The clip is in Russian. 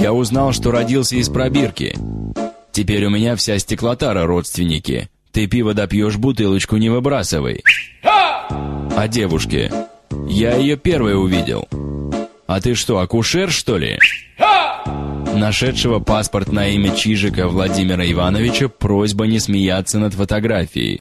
Я узнал, что родился из пробирки. Теперь у меня вся стеклотара родственники. Ты пиво допьешь, бутылочку не выбрасывай. А девушке? Я ее первой увидел. А ты что, акушер, что ли? Нашедшего паспорт на имя Чижика Владимира Ивановича просьба не смеяться над фотографией.